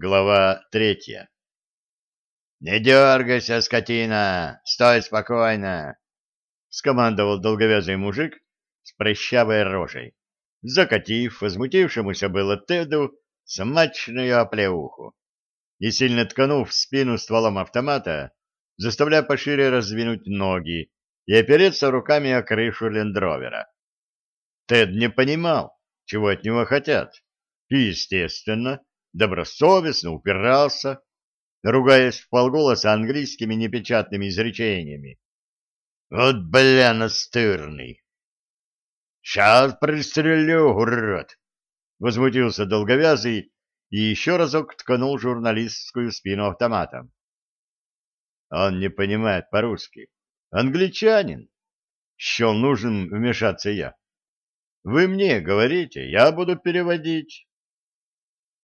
Глава третья «Не дергайся, скотина! Стой спокойно!» — скомандовал долговязый мужик с прыщавой рожей, закатив возмутившемуся было Теду смачную оплеуху и сильно тканув в спину стволом автомата, заставляя пошире раздвинуть ноги и опереться руками о крышу лендровера. Тед не понимал, чего от него хотят, и, естественно, добросовестно упирался, ругаясь в полголоса английскими непечатными изречениями. «Вот бля настырный!» «Сейчас пристрелю, урод!» — возмутился долговязый и еще разок ткнул журналистскую спину автоматом. Он не понимает по-русски. Англичанин. Счел нужным вмешаться я. Вы мне говорите, я буду переводить.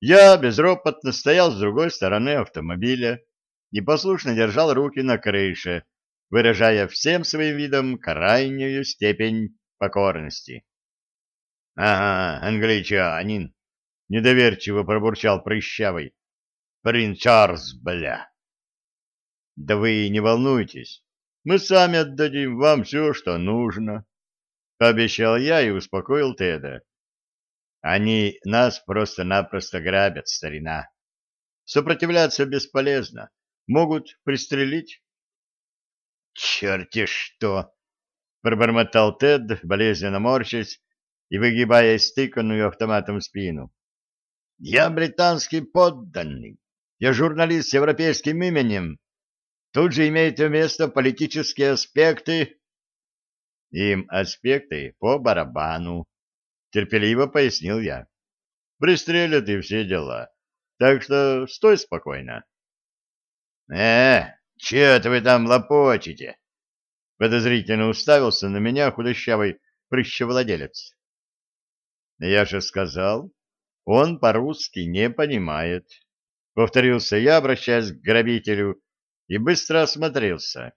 Я безропотно стоял с другой стороны автомобиля и послушно держал руки на крыше, выражая всем своим видом крайнюю степень покорности. — Ага, англичанин! — недоверчиво пробурчал Прыщавый. — Принц Чарльз, бля! — Да вы не волнуйтесь, мы сами отдадим вам все, что нужно, — пообещал я и успокоил Теда. Они нас просто-напросто грабят, старина. Сопротивляться бесполезно. Могут пристрелить. «Черти что!» — пробормотал Тед, болезненно морщась и выгибая стыканную автоматом спину. «Я британский подданный. Я журналист с европейским именем. Тут же имеют место политические аспекты». «Им аспекты по барабану», — терпеливо пояснил я. «Пристрелят и все дела. Так что стой спокойно». «Э, че вы там лопочете?» Подозрительно уставился на меня худощавый прыщевладелец. «Я же сказал, он по-русски не понимает», — повторился я, обращаясь к грабителю, и быстро осмотрелся.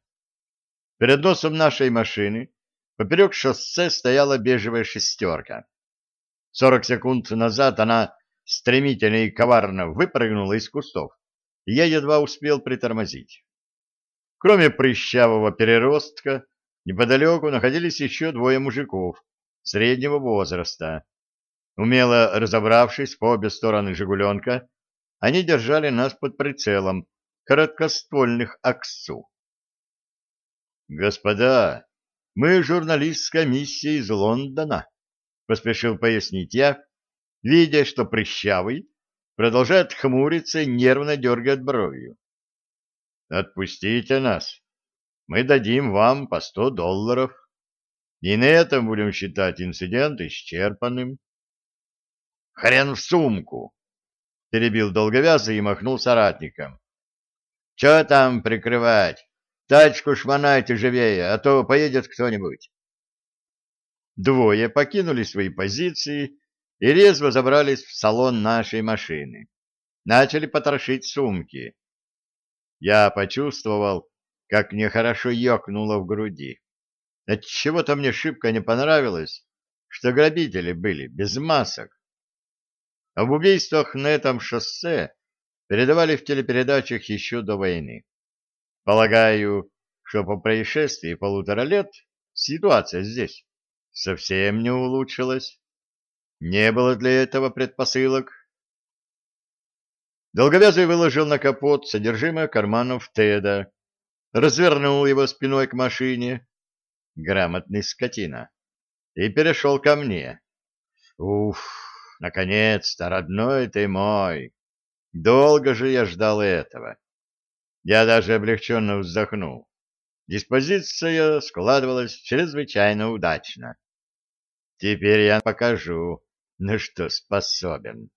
Перед носом нашей машины поперек шоссе стояла бежевая шестерка. Сорок секунд назад она стремительно и коварно выпрыгнула из кустов, и я едва успел притормозить. Кроме прыщавого переростка, неподалеку находились еще двое мужиков среднего возраста. Умело разобравшись по обе стороны «Жигуленка», они держали нас под прицелом короткоствольных АКСУ. «Господа, мы журналистская миссия из Лондона», поспешил пояснить я, видя, что прыщавый продолжает хмуриться и нервно дергает бровью. «Отпустите нас. Мы дадим вам по сто долларов. И на этом будем считать инцидент исчерпанным». «Хрен в сумку!» — перебил долговязый и махнул соратником. «Че там прикрывать? Тачку шмонайте живее, а то поедет кто-нибудь». Двое покинули свои позиции и резво забрались в салон нашей машины. Начали потрошить сумки. Я почувствовал, как нехорошо ёкнуло в груди. Отчего-то мне шибко не понравилось, что грабители были без масок. Об убийствах на этом шоссе передавали в телепередачах еще до войны. Полагаю, что по происшествии полутора лет ситуация здесь совсем не улучшилось. Не было для этого предпосылок. Долговязый выложил на капот содержимое карманов Теда, развернул его спиной к машине, грамотный скотина, и перешел ко мне. Уф, наконец-то, родной ты мой! Долго же я ждал этого. Я даже облегченно вздохнул. Диспозиция складывалась чрезвычайно удачно. Теперь я покажу, на что способен.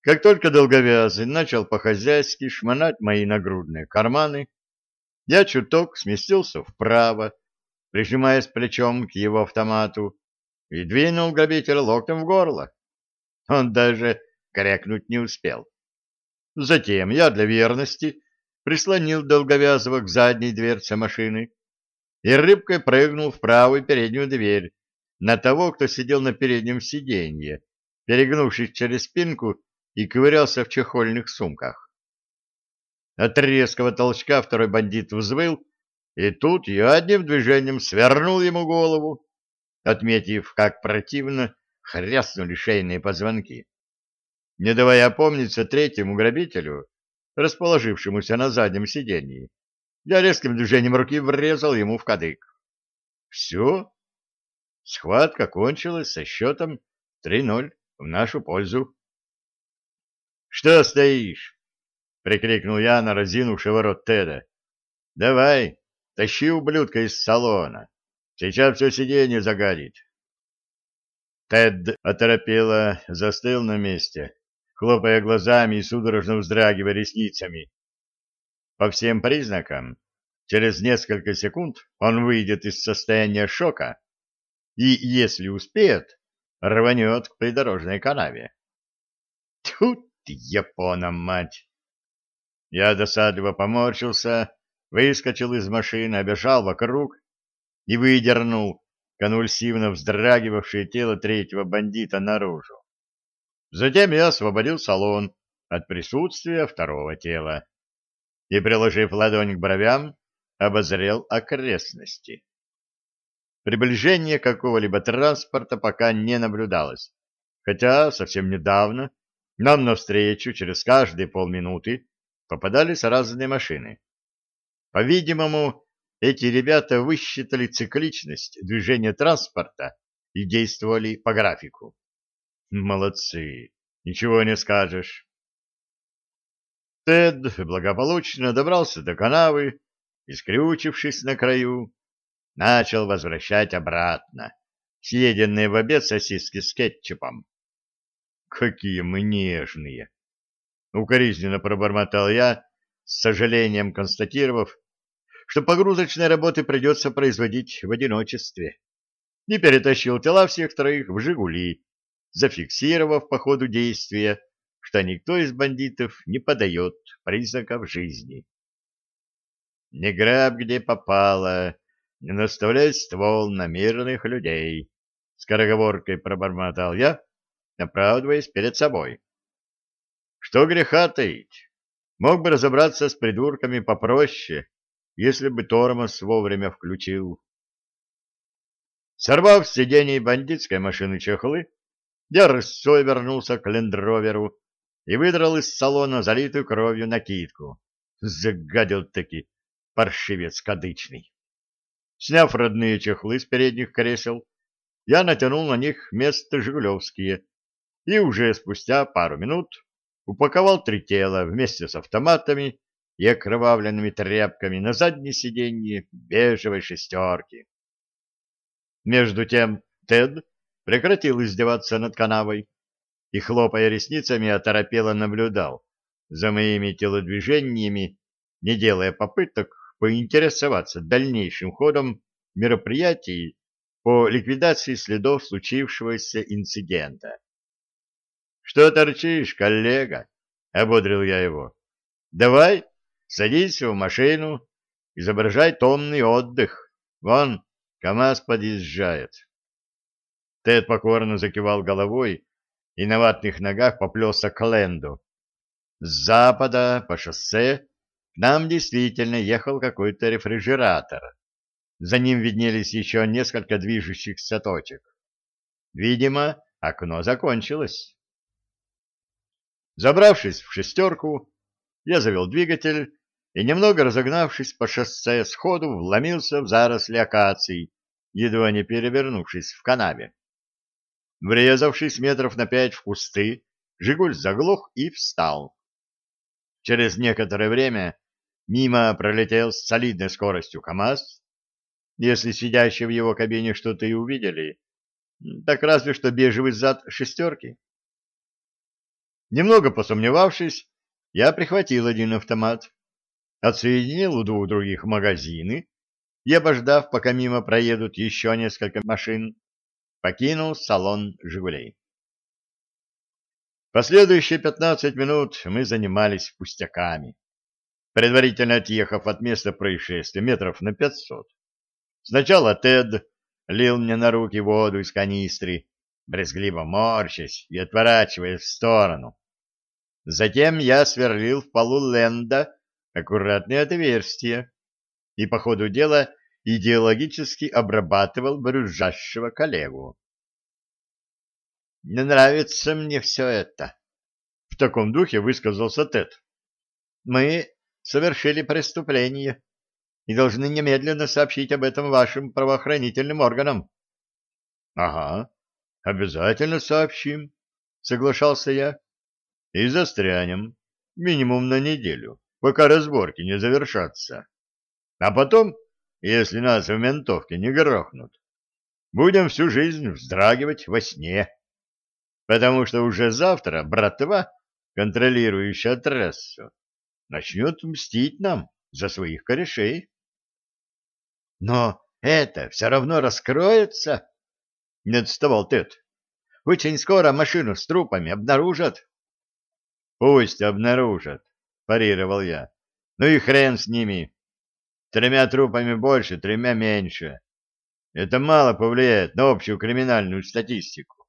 Как только долговязый начал по-хозяйски шмонать мои нагрудные карманы, я чуток сместился вправо, прижимаясь плечом к его автомату, и двинул грабителя локтем в горло. Он даже крякнуть не успел. Затем я для верности прислонил долговязого к задней дверце машины и рыбкой прыгнул в правую переднюю дверь, на того, кто сидел на переднем сиденье, перегнувшись через спинку и ковырялся в чехольных сумках. От резкого толчка второй бандит взвыл, и тут я одним движением свернул ему голову, отметив, как противно хряснули шейные позвонки. Не давая опомниться третьему грабителю, расположившемуся на заднем сиденье, я резким движением руки врезал ему в кадык. Все. Схватка кончилась со счетом 3-0 в нашу пользу. — Что стоишь? — прикрикнул я на разинувшего рот Теда. — Давай, тащи ублюдка из салона. Сейчас все сиденье загадит. Тед оторопело застыл на месте, хлопая глазами и судорожно вздрагивая ресницами. По всем признакам, через несколько секунд он выйдет из состояния шока и, если успеет, рванет к придорожной канаве. Тут Япона, мать! Я досадливо поморщился, выскочил из машины, обежал вокруг и выдернул конвульсивно вздрагивавшее тело третьего бандита наружу. Затем я освободил салон от присутствия второго тела и, приложив ладонь к бровям, обозрел окрестности. Приближение какого-либо транспорта пока не наблюдалось, хотя совсем недавно нам навстречу через каждые полминуты попадались разные машины. По-видимому, эти ребята высчитали цикличность движения транспорта и действовали по графику. Молодцы, ничего не скажешь. Тед благополучно добрался до канавы и, скрючившись на краю, начал возвращать обратно съеденные в обед сосиски с кетчупом. Какие мы нежные! Укоризненно пробормотал я, с сожалением констатировав, что погрузочные работы придется производить в одиночестве. И перетащил тела всех троих в «Жигули», зафиксировав по ходу действия что никто из бандитов не подает признаков жизни. Не граб где попало, наставляй ствол на мирных людей, — скороговоркой пробормотал я, оправдываясь перед собой. Что греха таить? Мог бы разобраться с придурками попроще, если бы тормоз вовремя включил. Сорвав с сидений бандитской машины чехлы, я рысой вернулся к лендроверу и выдрал из салона залитую кровью накидку. Загадил-таки паршивец кадычный. Сняв родные чехлы с передних кресел, я натянул на них место жигулевские и уже спустя пару минут упаковал три тела вместе с автоматами и окровавленными тряпками на заднее сиденье бежевой шестерки. Между тем Тед прекратил издеваться над канавой и, хлопая ресницами, оторопело наблюдал за моими телодвижениями, не делая попыток поинтересоваться дальнейшим ходом мероприятий по ликвидации следов случившегося инцидента. — Что торчишь, коллега? — ободрил я его. — Давай, садись в машину, изображай томный отдых. Вон, КамАЗ подъезжает. Тед покорно закивал головой, и на ватных ногах поплелся к Ленду. С запада по шоссе нам действительно ехал какой-то рефрижератор. За ним виднелись еще несколько движущихся точек. Видимо, окно закончилось. Забравшись в шестерку, я завел двигатель и, немного разогнавшись по шоссе, сходу вломился в заросли акаций, едва не перевернувшись в канаве. Врезавшись метров на пять в кусты, «Жигуль» заглох и встал. Через некоторое время мимо пролетел с солидной скоростью КамАЗ. Если сидящие в его кабине что-то и увидели, так разве что бежевый зад шестерки. Немного посомневавшись, я прихватил один автомат, отсоединил у двух других магазины и, обождав, пока мимо проедут еще несколько машин, покинул салон «Жигулей». Последующие пятнадцать минут мы занимались пустяками, предварительно отъехав от места происшествия метров на пятьсот. Сначала Тед лил мне на руки воду из канистры, брезгливо морщась и отворачиваясь в сторону. Затем я сверлил в полу Ленда аккуратные отверстия и по ходу дела идеологически обрабатывал брюзжащего коллегу. «Не нравится мне все это», — в таком духе высказался Тед. «Мы совершили преступление и должны немедленно сообщить об этом вашим правоохранительным органам». «Ага, обязательно сообщим», — соглашался я. «И застрянем минимум на неделю, пока разборки не завершатся. А потом, если нас в ментовке не грохнут, будем всю жизнь вздрагивать во сне» потому что уже завтра братва, контролирующая трассу, начнет мстить нам за своих корешей. Но это все равно раскроется, — не отставал Тед. Очень скоро машину с трупами обнаружат. — Пусть обнаружат, — парировал я. — Ну и хрен с ними. Тремя трупами больше, тремя меньше. Это мало повлияет на общую криминальную статистику.